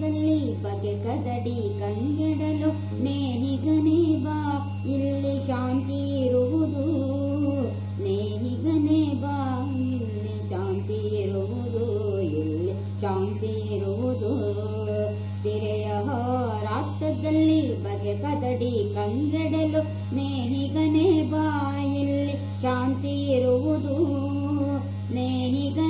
ದನ್ನಲಿ ಬಗೆಕದಡಿ ಕಂಗಡಲು ನೇಹಿಗನೆ ಬಾ ಇಲ್ಲಿ ಶಾಂತಿ ಇರುಹುದು ನೇಹಿಗನೆ ಬಾ ಇಲ್ಲಿ ಶಾಂತಿ ಇರುಹುದು ಇಲ್ಲಿ ಶಾಂತಿ ಇರುಹುದು ತಿರೆಯಹ ರಾಕ್ತದಲ್ಲಿ ಬಗೆ ಪದಡಿ ಕಂಗಡಲು ನೇಹಿಗನೆ ಬಾ ಇಲ್ಲಿ ಶಾಂತಿ ಇರುಹುದು ನೇಹಿಗನೆ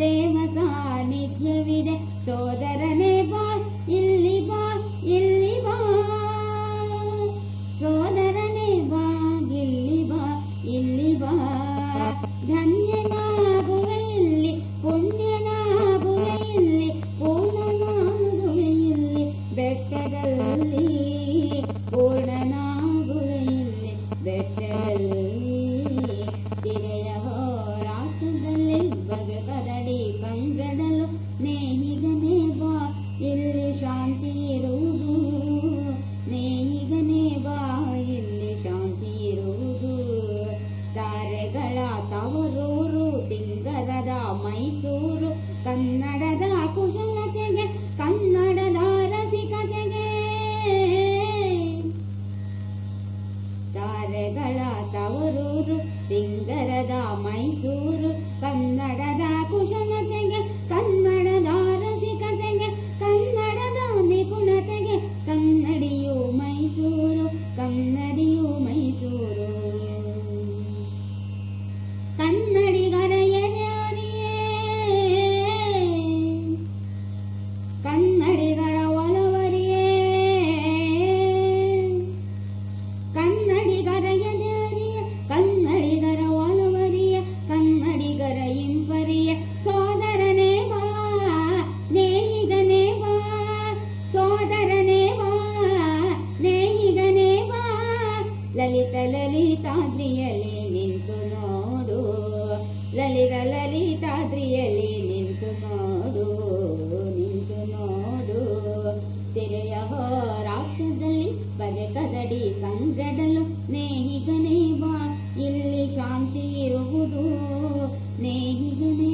ದೇವ ಸಾನ್ನಿಧ್ಯವಿದೆ ಸೋದರನೇ ಬಾ ಇಲ್ಲಿ ಬಾ ಇಲ್ಲಿ ಬಾ ಸೋದರನೇ ಬಾ ಇಲ್ಲಿ ಬಾ ಇಲ್ಲಿ ಬಾ ಧನ್ಯನಾಗುವ ಇಲ್ಲಿ ಪುಣ್ಯನಾಗುವ ಇಲ್ಲಿ ಪೂರ್ಣನಾಗುವ ಇಲ್ಲಿ ಬೆಟ್ಟದಲ್ಲಿ ಪೂರ್ಣನಾ ಇಲ್ಲಿ ಶಾಂತಿ ಇರುವುದು ನೇಯಿಗನೇ ಬಾ ಇಲ್ಲಿ ಶಾಂತಿ ಇರುವುದು ತಾರೆಗಳ ತವರೂರು ತಿಂಗಳದ ಮೈಸೂರು ಕನ್ನಡದ ಲಲಿತಾದ್ರಿಯಲ್ಲಿ ನಿಂತು ನೋಡು ಲಲಿ ಲಲಿತ ಲಲಿತಾದ್ರಿಯಲ್ಲಿ ನಿಂತು ನೋಡು ನಿಂತು ನೋಡು ತೆರೆಯ ಹೋರಾಟದಲ್ಲಿ ಬಗೆ ಕದಡಿ ಸಂಜಡಲು ನೇಹಿಗನೇ ಬಾ ಇಲ್ಲಿ ಶಾಂತಿ ಇರುವುದು ನೇಹಿಗನೇ